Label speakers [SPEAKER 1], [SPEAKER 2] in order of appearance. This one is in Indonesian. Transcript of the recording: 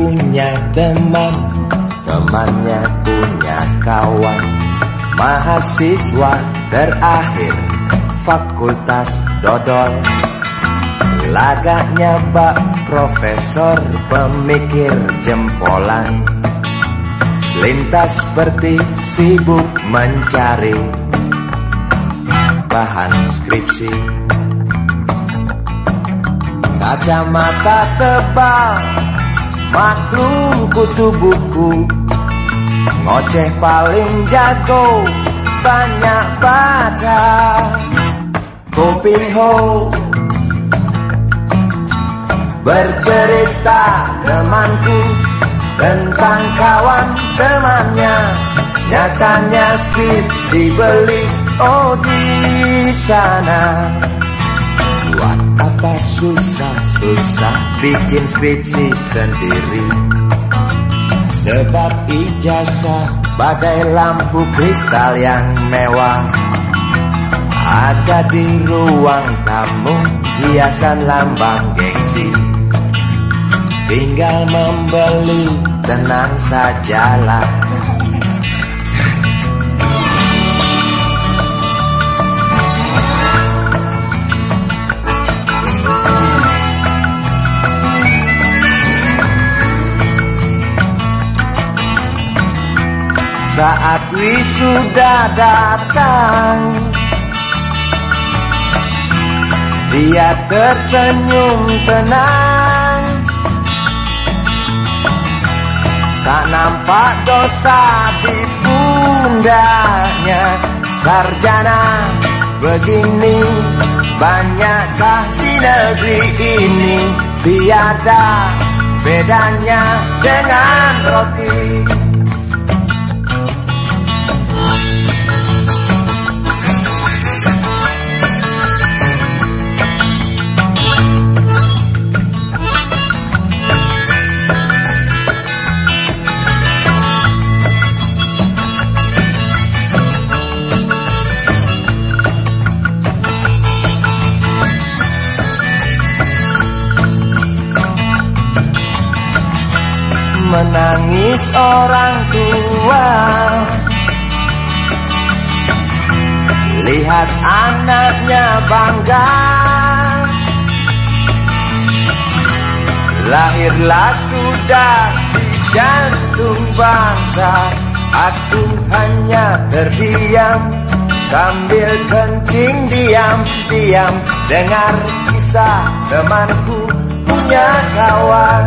[SPEAKER 1] punya teman Temannya punya kawan. Mahasiswa terakhir Fakultas Dodol. Lagaknya bak profesor pemikir jempolan. Selintas seperti sibuk mencari bahan skripsi. Kacamata tebal Maklum kutu buku. Ngoceh paling jago Banyak baca Kuping ho. Bercerita temanku Tentang kawan temannya. Nyatanya skripsi beli Oh di sana apa susah-susah bikin skripsi sendiri. Sebab ijazah bagai lampu kristal yang mewah. Ada di ruang tamu hiasan lambang gengsi. Tinggal membeli tenang sajalah Saat wisuda datang Dia tersenyum tenang. Tak nampak dosa di pundaknya. Sarjana begini Banyakkah di negeri ini? Tiada bedanya dengan roti menangis orang tua. Lihat anaknya bangga. Lahirlah sudah si jantung bangsa. Aku hanya terdiam. Sambil kencing diam-diam. Dengar kisah temanku punya kawan